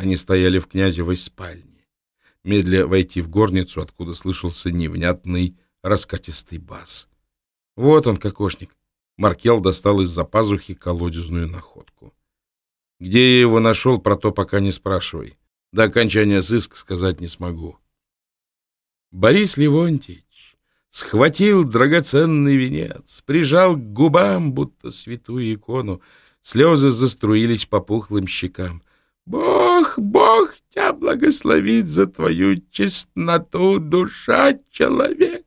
Они стояли в князевой спальне, медля войти в горницу, откуда слышался невнятный раскатистый бас. Вот он, кокошник. Маркел достал из-за пазухи колодезную находку. Где я его нашел, про то пока не спрашивай. До окончания сыска сказать не смогу. Борис Левонтьевич схватил драгоценный венец, прижал к губам, будто святую икону. Слезы заструились по пухлым щекам. «Бог, Бог тебя благословит за твою честноту, душа человек!»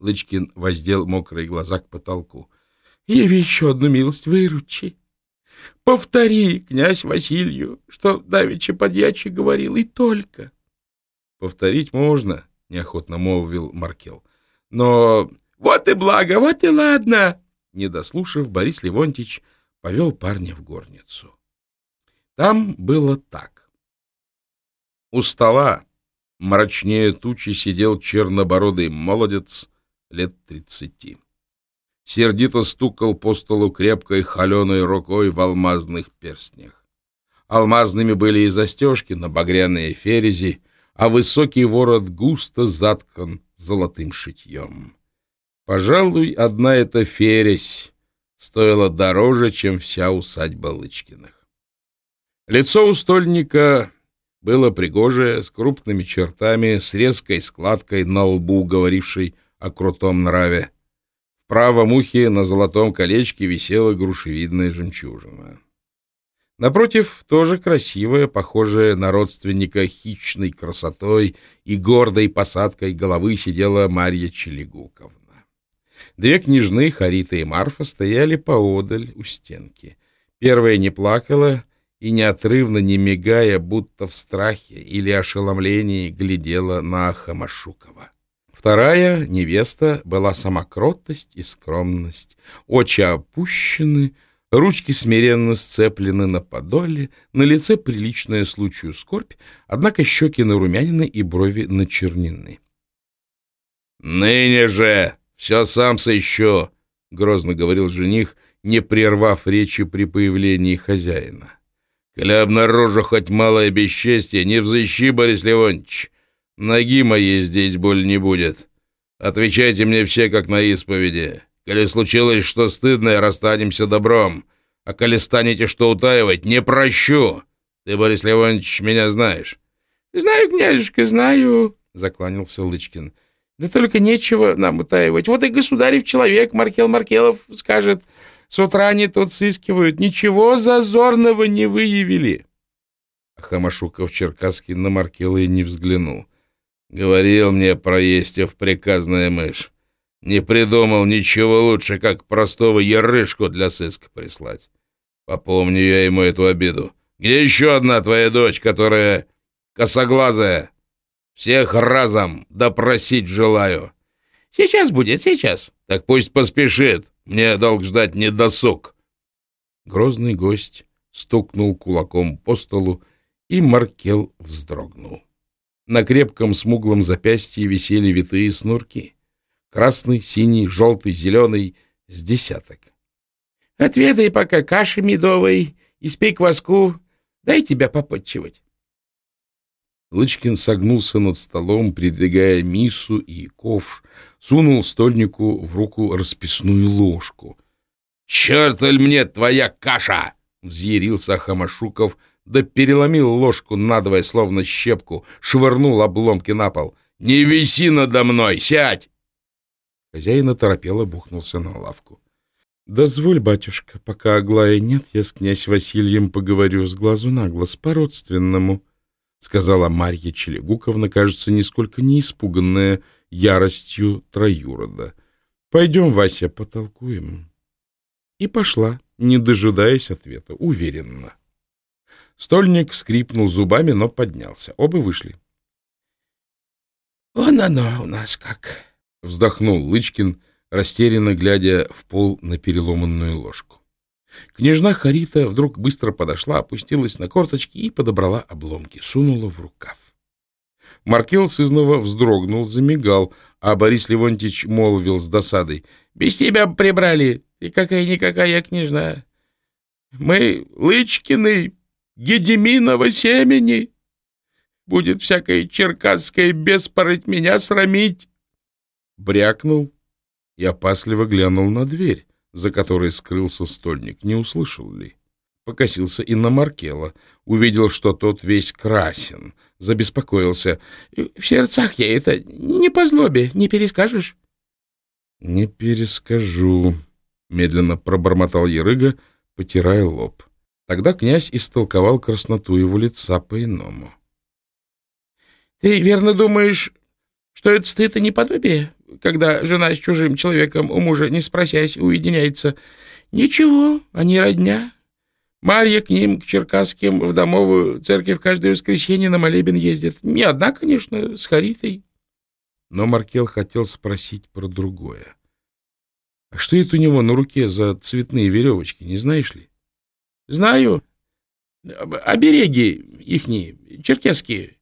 Лычкин воздел мокрые глаза к потолку. «Яви еще одну милость, выручи!» Повтори, князь Василию, что давеча подьячий говорил, и только. — Повторить можно, — неохотно молвил Маркел. — Но вот и благо, вот и ладно. Не дослушав, Борис Левонтьевич повел парня в горницу. Там было так. У стола мрачнее тучи сидел чернобородый молодец лет тридцати сердито стукал по столу крепкой холеной рукой в алмазных перстнях. Алмазными были и застежки на багряные ферези, а высокий ворот густо заткан золотым шитьем. Пожалуй, одна эта фересь стоила дороже, чем вся усадьба Лычкиных. Лицо у стольника было пригожее, с крупными чертами, с резкой складкой на лбу, говорившей о крутом нраве правом ухе на золотом колечке висела грушевидная жемчужина. Напротив, тоже красивая, похожая на родственника хищной красотой и гордой посадкой головы сидела Марья Челегуковна. Две княжны, Харита и Марфа, стояли поодаль у стенки. Первая не плакала и, неотрывно не мигая, будто в страхе или ошеломлении, глядела на Хамашукова. Вторая невеста была сама кротость и скромность, очи опущены, ручки смиренно сцеплены на подоле, на лице приличная случаю скорбь, однако щеки нарумянины и брови начернены. «Ныне же все сам сыщу!» — грозно говорил жених, не прервав речи при появлении хозяина. «Коли обнаружу хоть малое бесчестье, не взыщи, Борис Леонтьевич, Ноги моей здесь боль не будет. Отвечайте мне все, как на исповеди. Коли случилось что стыдное, расстанемся добром. А коли станете что утаивать, не прощу. Ты, Борис Леонтьевич, меня знаешь. — Знаю, княжечка, знаю, — закланялся Лычкин. — Да только нечего нам утаивать. Вот и государев человек, Маркел Маркелов, скажет, с утра они тут сыскивают. Ничего зазорного не выявили. А Хамашуков-Черкасский на Маркела и не взглянул. — Говорил мне про Естев приказная мышь. Не придумал ничего лучше, как простого ярышку для сыска прислать. Попомню я ему эту обиду. Где еще одна твоя дочь, которая косоглазая? Всех разом допросить желаю. Сейчас будет, сейчас. Так пусть поспешит. Мне долг ждать не досуг. Грозный гость стукнул кулаком по столу, и Маркел вздрогнул. На крепком смуглом запястье висели витые снурки. Красный, синий, желтый, зеленый, с десяток. — Отведай пока каши медовой, испей кваску, дай тебя попотчевать. Лычкин согнулся над столом, придвигая мису и ковш, сунул стольнику в руку расписную ложку. — Черт ли мне твоя каша! — взъярился Хамашуков, да переломил ложку надвое, словно щепку, швырнул обломки на пол. «Не виси надо мной! Сядь!» Хозяин оторопело бухнулся на лавку. «Дозволь, батюшка, пока Аглая нет, я с князь Васильем поговорю с глазу на глаз по-родственному», — сказала Марья Челегуковна, кажется, нисколько не испуганная яростью троюрода. «Пойдем, Вася, потолкуем». И пошла, не дожидаясь ответа, уверенно. Стольник скрипнул зубами, но поднялся. Оба вышли. «Вон оно у нас как!» — вздохнул Лычкин, растерянно глядя в пол на переломанную ложку. Княжна Харита вдруг быстро подошла, опустилась на корточки и подобрала обломки, сунула в рукав. Маркел сызнова вздрогнул, замигал, а Борис Левонтьевич молвил с досадой. — Без тебя прибрали, и какая-никакая княжна. Мы Лычкины Гедеминова семени. Будет всякая черкасская беспороть меня срамить. Брякнул и опасливо глянул на дверь, за которой скрылся стольник. Не услышал ли? Покосился и на Маркела. Увидел, что тот весь красен. Забеспокоился. — В сердцах я это не по злобе, не перескажешь? — Не перескажу, — медленно пробормотал Ярыга, потирая лоб. Тогда князь истолковал красноту его лица по-иному. — Ты верно думаешь, что это стыд и неподобие, когда жена с чужим человеком у мужа, не спросясь, уединяется? Ничего, они родня. Марья к ним, к черкасским, в домовую церковь каждое воскресенье на молебен ездит. Не одна, конечно, с Харитой. Но Маркел хотел спросить про другое. А что это у него на руке за цветные веревочки, не знаешь ли? — Знаю. Обереги ихние, черкесские.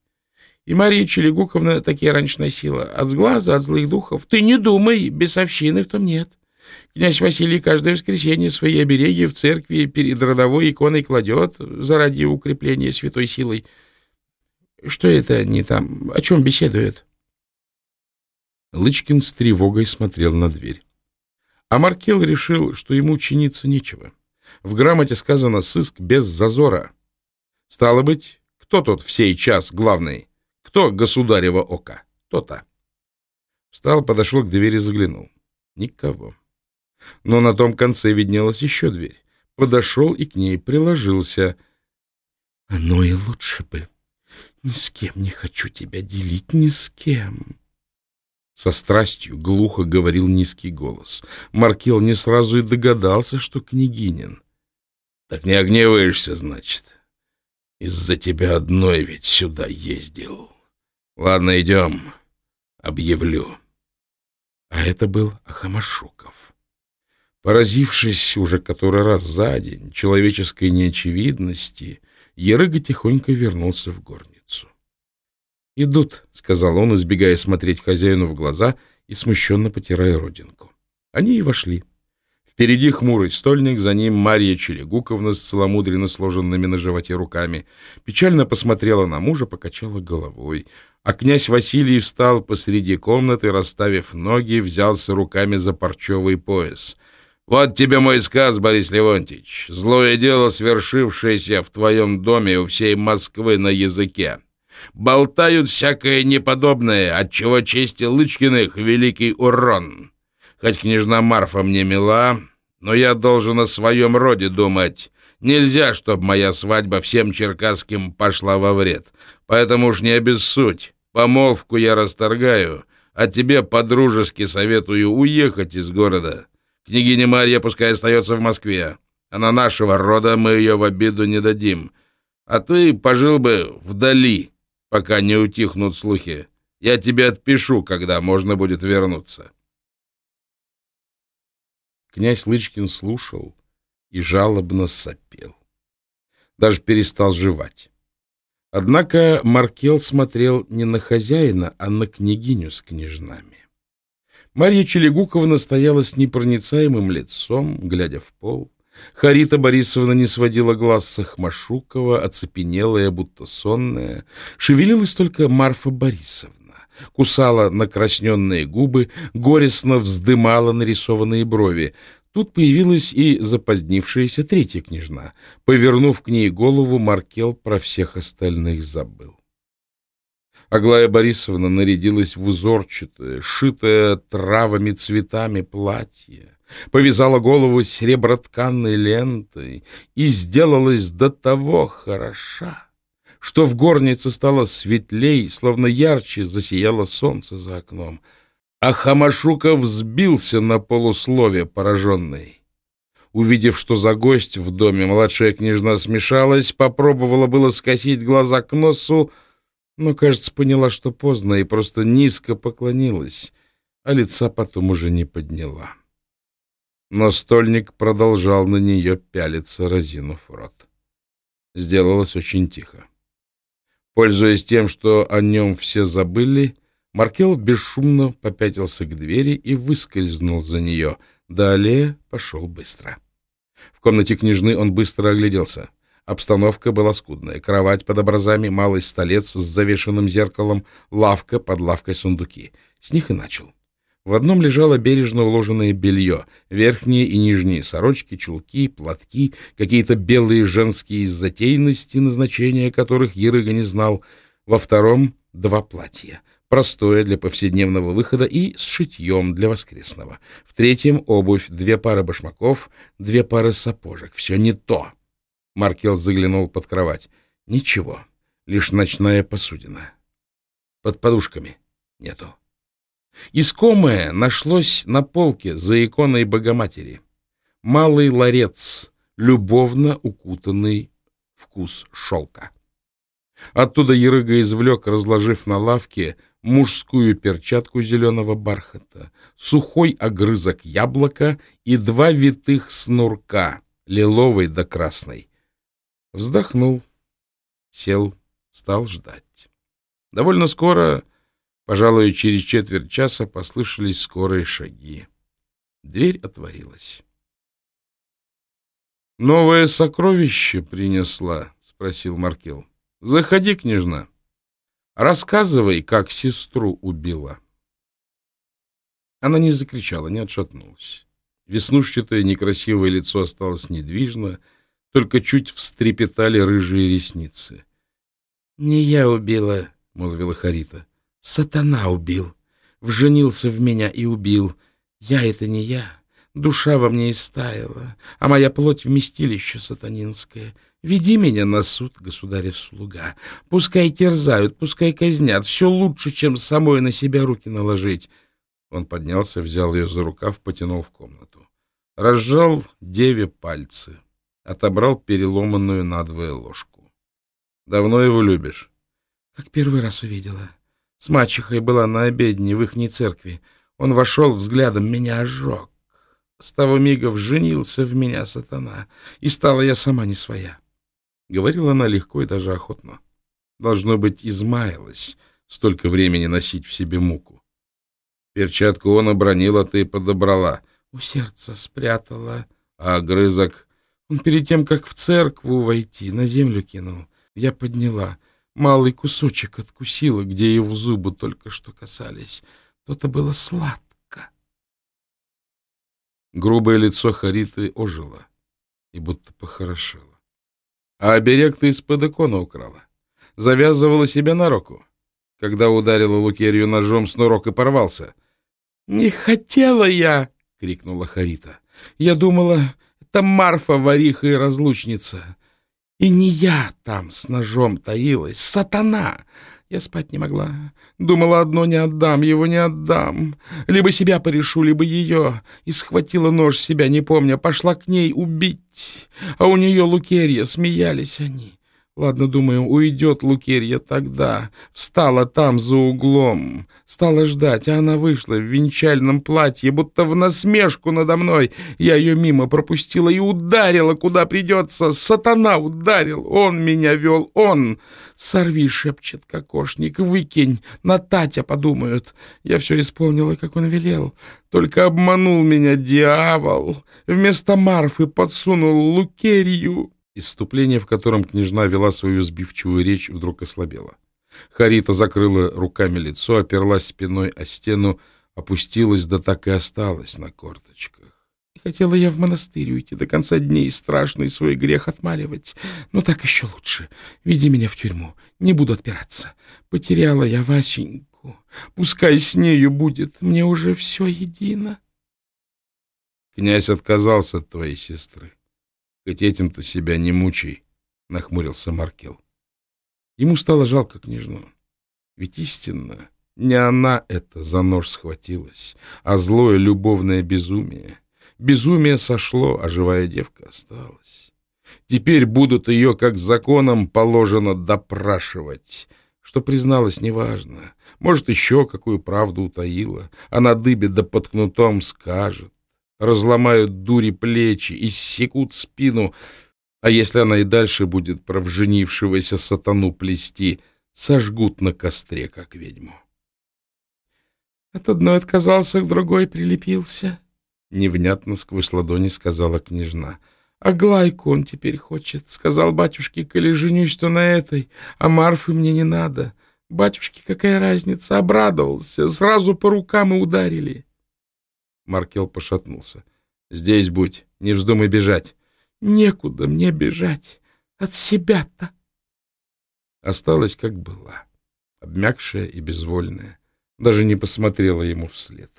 И Мария Челегуковна такие раньше носила. От сглаза, от злых духов. Ты не думай, бесовщины в том нет. Князь Василий каждое воскресенье свои обереги в церкви перед родовой иконой кладет заради укрепления святой силой. Что это они там, о чем беседуют? Лычкин с тревогой смотрел на дверь. А Маркел решил, что ему чиниться нечего. В грамоте сказано «сыск без зазора». Стало быть, кто тот в сей час главный? Кто государева ока? То-то. Встал, подошел к двери, заглянул. Никого. Но на том конце виднелась еще дверь. Подошел и к ней приложился. Оно и лучше бы. Ни с кем не хочу тебя делить, ни с кем. Со страстью глухо говорил низкий голос. Маркел не сразу и догадался, что княгинин. — Так не огневаешься, значит. Из-за тебя одной ведь сюда ездил. Ладно, идем. Объявлю. А это был Ахамашуков. Поразившись уже который раз за день человеческой неочевидности, Ерыга тихонько вернулся в горницу. «Идут», — сказал он, избегая смотреть хозяину в глаза и смущенно потирая родинку. Они и вошли. Впереди хмурый стольник, за ним Марья Челегуковна с целомудренно сложенными на животе руками. Печально посмотрела на мужа, покачала головой. А князь Василий встал посреди комнаты, расставив ноги, взялся руками за парчевый пояс — вот тебе мой сказ, Борис Леонтьевич. Злое дело, свершившееся в твоем доме у всей Москвы на языке. Болтают всякое неподобное, отчего чести Лычкиных великий урон. Хоть княжна Марфа мне мила, но я должен о своем роде думать. Нельзя, чтобы моя свадьба всем черкасским пошла во вред. Поэтому уж не обессудь. Помолвку я расторгаю, а тебе по-дружески советую уехать из города». Княгиня Марья пускай остается в Москве. Она нашего рода, мы ее в обиду не дадим. А ты пожил бы вдали, пока не утихнут слухи. Я тебе отпишу, когда можно будет вернуться. Князь Лычкин слушал и жалобно сопел. Даже перестал жевать. Однако Маркел смотрел не на хозяина, а на княгиню с княжнами. Марья Челегуковна стояла с непроницаемым лицом, глядя в пол. Харита Борисовна не сводила глаз с Ахмашукова, оцепенелая, будто сонная. Шевелилась только Марфа Борисовна. Кусала накрасненные губы, горестно вздымала нарисованные брови. Тут появилась и запозднившаяся третья княжна. Повернув к ней голову, Маркел про всех остальных забыл. Аглая Борисовна нарядилась в узорчатое, шитое травами цветами платье, повязала голову серебротканной лентой и сделалась до того хороша, что в горнице стало светлей, словно ярче засияло солнце за окном. А Хамашуков взбился на полуслове пораженный. Увидев, что за гость в доме младшая княжна смешалась, попробовала было скосить глаза к носу, но, кажется, поняла, что поздно, и просто низко поклонилась, а лица потом уже не подняла. Но стольник продолжал на нее пялиться, разинув рот. Сделалось очень тихо. Пользуясь тем, что о нем все забыли, Маркел бесшумно попятился к двери и выскользнул за нее. Далее пошел быстро. В комнате княжны он быстро огляделся. Обстановка была скудная. Кровать под образами, малый столец с завешенным зеркалом, лавка под лавкой сундуки. С них и начал. В одном лежало бережно уложенное белье, верхние и нижние сорочки, чулки, платки, какие-то белые женские затейности, назначения которых Ерыга не знал. Во втором — два платья — простое для повседневного выхода и с шитьем для воскресного. В третьем — обувь, две пары башмаков, две пары сапожек. Все не то. Маркел заглянул под кровать. Ничего, лишь ночная посудина. Под подушками нету. Искомое нашлось на полке за иконой Богоматери. Малый ларец, любовно укутанный вкус шелка. Оттуда Ерыга извлек, разложив на лавке, мужскую перчатку зеленого бархата, сухой огрызок яблока и два витых снурка, лиловый да красный. Вздохнул, сел, стал ждать. Довольно скоро, пожалуй, через четверть часа, послышались скорые шаги. Дверь отворилась. «Новое сокровище принесла?» — спросил Маркел. «Заходи, княжна». Рассказывай, как сестру убила. Она не закричала, не отшатнулась. Веснушчатое некрасивое лицо осталось недвижно, только чуть встрепетали рыжие ресницы. — Не я убила, — молвила Харита. — Сатана убил. Вженился в меня и убил. Я — это не я. Душа во мне истаяла, а моя плоть — вместилище сатанинское — Веди меня на суд, государев слуга. Пускай терзают, пускай казнят. Все лучше, чем самой на себя руки наложить. Он поднялся, взял ее за рукав, потянул в комнату. Разжал деве пальцы. Отобрал переломанную надвое ложку. «Давно его любишь?» «Как первый раз увидела. С мачехой была на обедне в ихней церкви. Он вошел взглядом, меня ожег. С того мига вженился в меня сатана, и стала я сама не своя. Говорила она легко и даже охотно. Должно быть, измаялась столько времени носить в себе муку. Перчатку он обронил, а ты подобрала. У сердца спрятала. А огрызок? Перед тем, как в церкву войти, на землю кинул. Я подняла. Малый кусочек откусила, где его зубы только что касались. То-то было сладко. Грубое лицо Хариты ожило и будто похорошело. А оберег ты из-под икона украла. Завязывала себя на руку. Когда ударила Лукерью ножом, снурок и порвался. — Не хотела я! — крикнула Харита. — Я думала, это Марфа, вариха и разлучница. И не я там с ножом таилась, сатана! Я спать не могла. Думала, одно не отдам, его не отдам. Либо себя порешу, либо ее. И схватила нож себя, не помня, пошла к ней убить. А у нее Лукерья, смеялись они. Ладно, думаю, уйдет Лукерья тогда. Встала там за углом. Стала ждать, а она вышла в венчальном платье, будто в насмешку надо мной. Я ее мимо пропустила и ударила, куда придется. Сатана ударил, он меня вел, он. Сорви, шепчет кокошник, выкинь, на Татя подумают. Я все исполнила, как он велел. Только обманул меня дьявол. Вместо Марфы подсунул Лукерью. Иступление, в котором княжна вела свою сбивчивую речь, вдруг ослабело. Харита закрыла руками лицо, оперлась спиной о стену, опустилась, да так и осталась на корточках. Хотела я в монастырь уйти до конца дней, страшный свой грех отмаливать. Но так еще лучше. Веди меня в тюрьму, не буду отпираться. Потеряла я Васеньку. Пускай с нею будет, мне уже все едино. Князь отказался от твоей сестры. Хоть этим-то себя не мучай, — нахмурился Маркел. Ему стало жалко княжну. Ведь истинно не она это за нож схватилась, а злое любовное безумие. Безумие сошло, а живая девка осталась. Теперь будут ее, как законом положено, допрашивать. Что призналась, неважно. Может, еще какую правду утаила, а на дыбе да под кнутом скажет разломают дури плечи, иссекут спину, а если она и дальше будет про вженившегося сатану плести, сожгут на костре, как ведьму. От одной отказался, к другой прилепился, — невнятно сквозь ладони сказала княжна. А Глайку он теперь хочет. Сказал батюшке, коли женюсь, то на этой, а Марфы мне не надо. Батюшке какая разница? Обрадовался. Сразу по рукам и ударили. Маркел пошатнулся. «Здесь будь, не вздумай бежать». «Некуда мне бежать. От себя-то». Осталась, как была, обмякшая и безвольная. Даже не посмотрела ему вслед.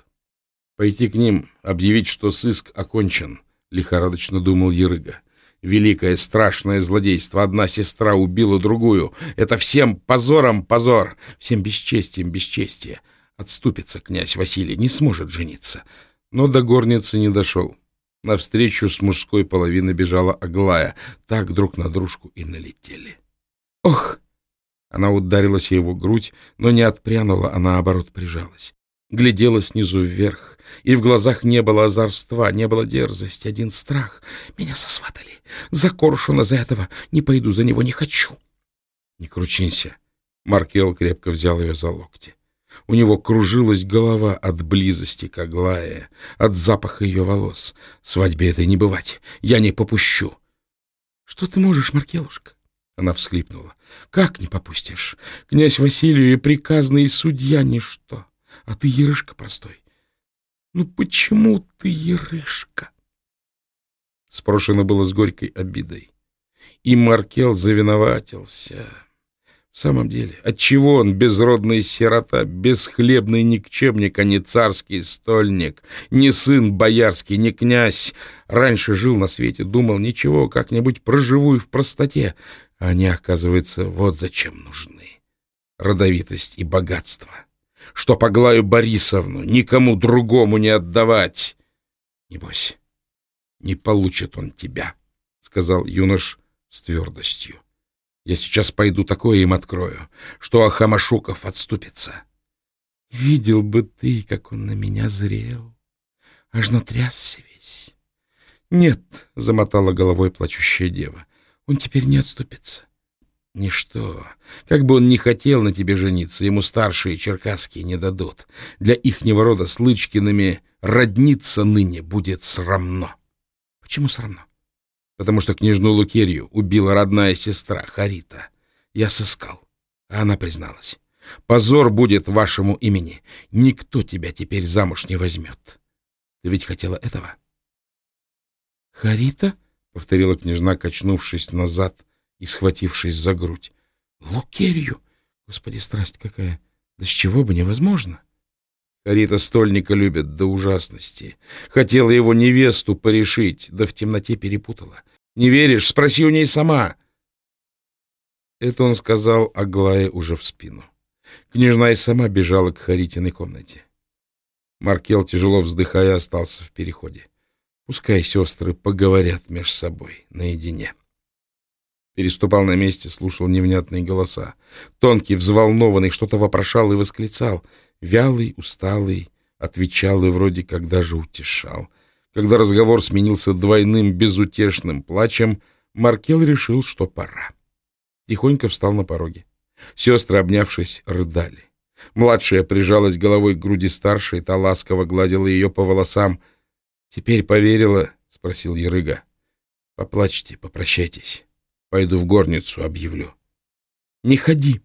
Пойти к ним, объявить, что сыск окончен, лихорадочно думал Ерыга. Великое страшное злодейство. Одна сестра убила другую. Это всем позором позор, всем бесчестием бесчестие. Отступится князь Василий, не сможет жениться. Но до горницы не дошел. Навстречу с мужской половины бежала Аглая. Так друг на дружку и налетели. «Ох!» Она ударилась о его грудь, но не отпрянула, а наоборот прижалась. Глядела снизу вверх, и в глазах не было озорства, не было дерзости, один страх. Меня сосватали. За коршуна за этого. Не пойду за него, не хочу. Не кручинься. Маркел крепко взял ее за локти. У него кружилась голова от близости к Аглае, от запаха ее волос. Свадьбе этой не бывать. Я не попущу. — Что ты можешь, Маркелушка? Она всхлипнула. — Как не попустишь? Князь Василию и приказный судья — ничто. А ты ерышка простой. Ну почему ты ерышка? Спрошено было с горькой обидой. И Маркел завиноватился. В самом деле, отчего он безродный сирота, бесхлебный никчемник, а не царский стольник, не сын боярский, не князь? Раньше жил на свете, думал, ничего, как-нибудь проживу и в простоте. А они, оказывается, вот зачем нужны. Родовитость и богатство что Аглаю Борисовну никому другому не отдавать. Небось, не получит он тебя, — сказал юнош с твердостью. Я сейчас пойду такое им открою, что Ахамашуков отступится. Видел бы ты, как он на меня зрел. Аж натрясся весь. Нет, — замотала головой плачущая дева, — он теперь не отступится. Ничто. Как бы он ни хотел на тебе жениться, ему старшие черкасские не дадут. Для ихнего рода с Лычкиными родниться ныне будет срамно. Почему срамно? Потому что княжну Лукерью убила родная сестра Харита. Я сыскал, а она призналась. Позор будет вашему имени. Никто тебя теперь замуж не возьмет. Ты ведь хотела этого? — Харита? — повторила княжна, качнувшись назад и схватившись за грудь. «Лукерью! Господи, страсть какая! Да с чего бы невозможно!» Карита стольника любит до ужасности. Хотела его невесту порешить, да в темноте перепутала. «Не веришь? Спроси у ней сама!» Это он сказал Аглае уже в спину. Княжна и сама бежала к Харитиной комнате. Маркел, тяжело вздыхая, остался в переходе. Пускай сестры поговорят меж собой наедине. Переступал на месте, слушал невнятные голоса. Тонкий, взволнованный, что-то вопрошал и восклицал. Вялый, усталый, отвечал и вроде как даже утешал. Когда разговор сменился двойным безутешным плачем, Маркел решил, что пора. Тихонько встал на пороге. Сестры, обнявшись, рыдали. Младшая прижалась головой к груди старшей, та ласково гладила ее по волосам. — Теперь поверила? — спросил Ярыга. — Поплачьте, попрощайтесь. Пойду в горницу, объявлю. — Не ходи.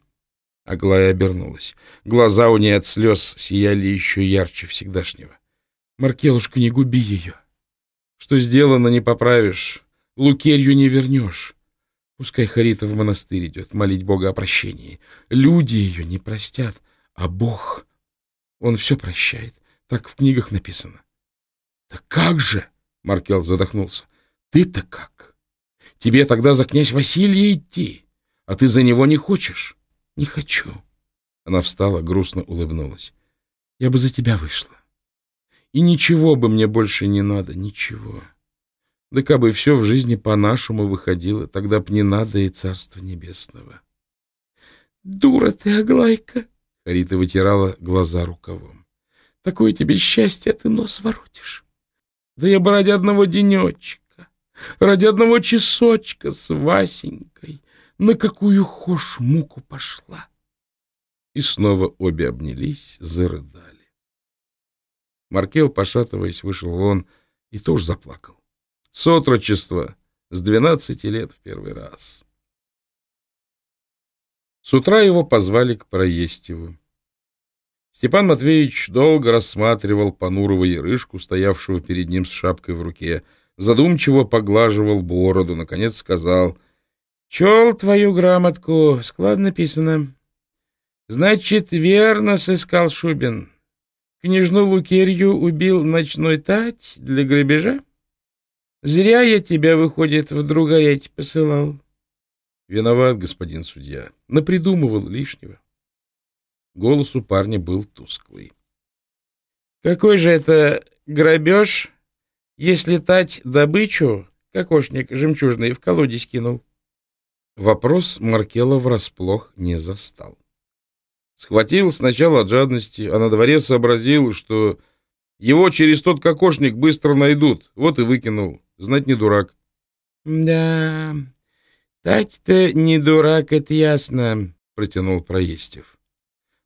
Аглая обернулась. Глаза у ней от слез сияли еще ярче всегдашнего. — Маркелушка, не губи ее. Что сделано, не поправишь. Лукерью не вернешь. Пускай Харита в монастырь идет, молить Бога о прощении. Люди ее не простят, а Бог, Он все прощает. Так в книгах написано. — Да как же? — Маркел задохнулся. — Ты-то как? Тебе тогда за князь Василия идти, а ты за него не хочешь. — Не хочу. Она встала, грустно улыбнулась. — Я бы за тебя вышла. И ничего бы мне больше не надо, ничего. Да как бы все в жизни по-нашему выходило, тогда б не надо и Царства Небесного. — Дура ты, Аглайка! — Харита вытирала глаза рукавом. — Такое тебе счастье, а ты нос воротишь. Да я бы ради одного денечка ради одного часочка с Васенькой на какую хошь муку пошла. И снова обе обнялись, зарыдали. Маркел, пошатываясь, вышел вон и тоже заплакал. Сотрочество С двенадцати лет в первый раз. С утра его позвали к Проестеву. Степан Матвеевич долго рассматривал понурого ярышку, стоявшего перед ним с шапкой в руке, задумчиво поглаживал бороду, наконец сказал, «Чел твою грамотку, складно написано. Значит, верно сыскал Шубин. Княжну Лукерью убил ночной тать для грабежа? Зря я тебя, выходит, в другореть посылал». «Виноват, господин судья, напридумывал лишнего». Голос у парня был тусклый. «Какой же это грабеж, если тать добычу, кокошник жемчужный, в колодец кинул?» Вопрос Маркела врасплох не застал. Схватил сначала от жадности, а на дворе сообразил, что его через тот кокошник быстро найдут, вот и выкинул. Знать не дурак. — Да, тать-то не дурак, это ясно, — протянул Проестев.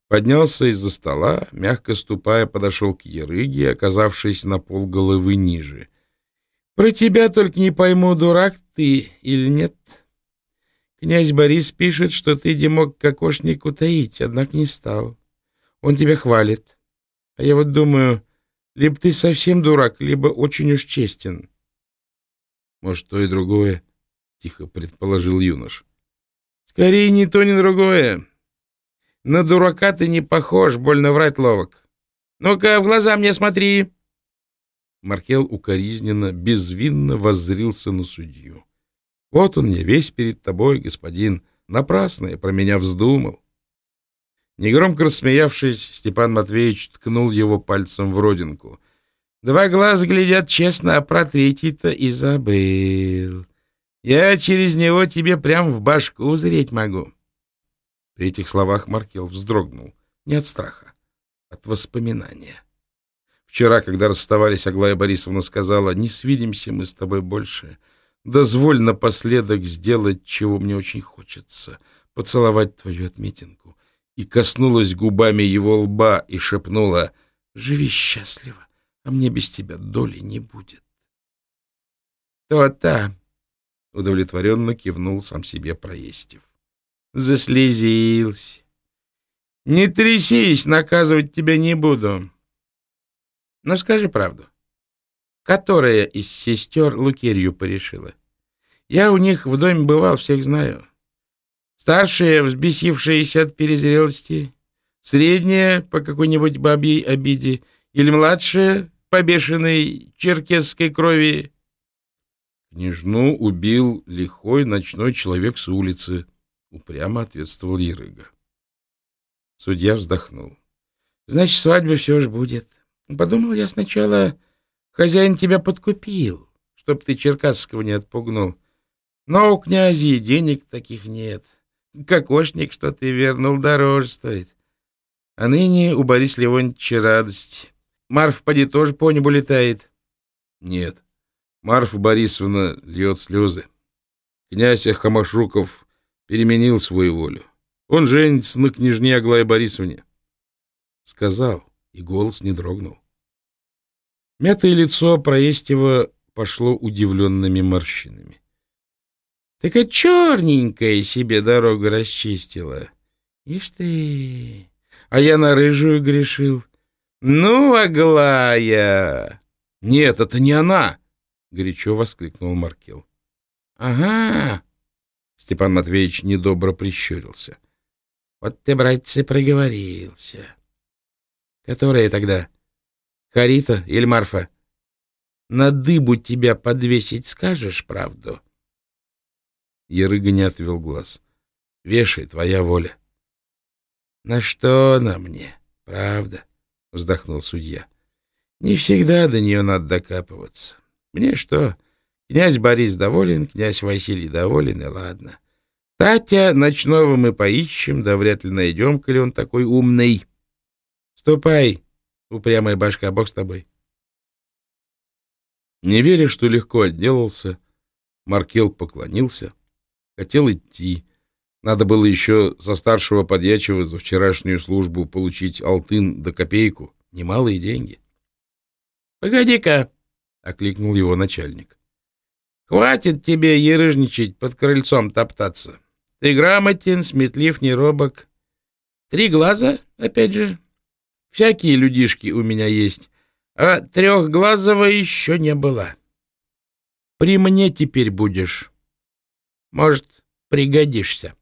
Поднялся из-за стола, мягко ступая, подошел к Ерыге, оказавшись на пол головы ниже. — Про тебя только не пойму, дурак ты или нет. Князь Борис пишет, что ты, Димок, кокошник утаить, однако не стал. Он тебя хвалит. А я вот думаю, либо ты совсем дурак, либо очень уж честен. — Может, то и другое, — тихо предположил юнош. — Скорее ни то, ни другое. На дурака ты не похож, больно врать ловок. Ну-ка, в глаза мне смотри. Маркел укоризненно, безвинно воззрился на судью. Вот он мне весь перед тобой, господин. Напрасно я про меня вздумал. Негромко рассмеявшись, Степан Матвеевич ткнул его пальцем в родинку. Два глаза глядят честно, а про третий-то и забыл. Я через него тебе прям в башку зреть могу. При этих словах Маркел вздрогнул. Не от страха, от воспоминания. Вчера, когда расставались, Аглая Борисовна сказала, «Не свидимся мы с тобой больше. Дозволь напоследок сделать, чего мне очень хочется, поцеловать твою отметинку». И коснулась губами его лба и шепнула, «Живи счастливо, а мне без тебя доли не будет». «То-то!» — удовлетворенно кивнул сам себе Проестев заслезился. Не трясись, наказывать тебя не буду. Но скажи правду. Которая из сестер Лукерью порешила? Я у них в доме бывал, всех знаю. Старшая, взбесившаяся от перезрелости, средняя по какой-нибудь бабьей обиде или младшая по бешеной черкесской крови. Княжну убил лихой ночной человек с улицы, упрямо ответствовал Ерыга. Судья вздохнул. Значит, свадьба все же будет. Подумал я сначала, хозяин тебя подкупил, чтоб ты Черкасского не отпугнул. Но у князей денег таких нет. Кокошник, что ты вернул, дороже стоит. А ныне у Бориса Леонтьевича радость. Марф, поди, тоже по небу летает. Нет, Марфа Борисовна льет слезы. Князь Ахамашруков переменил свою волю. Он женится на княжне Аглае Борисовне. Сказал, и голос не дрогнул. Мятое лицо Проестева пошло удивленными морщинами. — Так черненькая себе дорогу расчистила. Ишь ты! А я на рыжую грешил. Ну, Аглая! — Нет, это не она! — горячо воскликнул Маркел. — Ага, Степан Матвеевич недобро прищурился. — Вот ты, братцы, проговорился. — Которая тогда? Харита или Марфа? На дыбу тебя подвесить скажешь правду? Ярыга не отвел глаз. — Вешай, твоя воля. — На что она мне, правда? — вздохнул судья. — Не всегда до нее надо докапываться. Мне что, Князь Борис доволен, князь Василий доволен, и ладно. Татя ночного мы поищем, да вряд ли найдем, коли он такой умный. Ступай, упрямая башка, бог с тобой. Не веря, что легко отделался, Маркел поклонился, хотел идти. Надо было еще со старшего подьячего за вчерашнюю службу получить алтын до копейку, немалые деньги. — Погоди-ка, — окликнул его начальник. Хватит тебе ерыжничать, под крыльцом топтаться. Ты грамотен, сметлив, не робок. Три глаза, опять же. Всякие людишки у меня есть, а трехглазого еще не было. При мне теперь будешь. Может, пригодишься.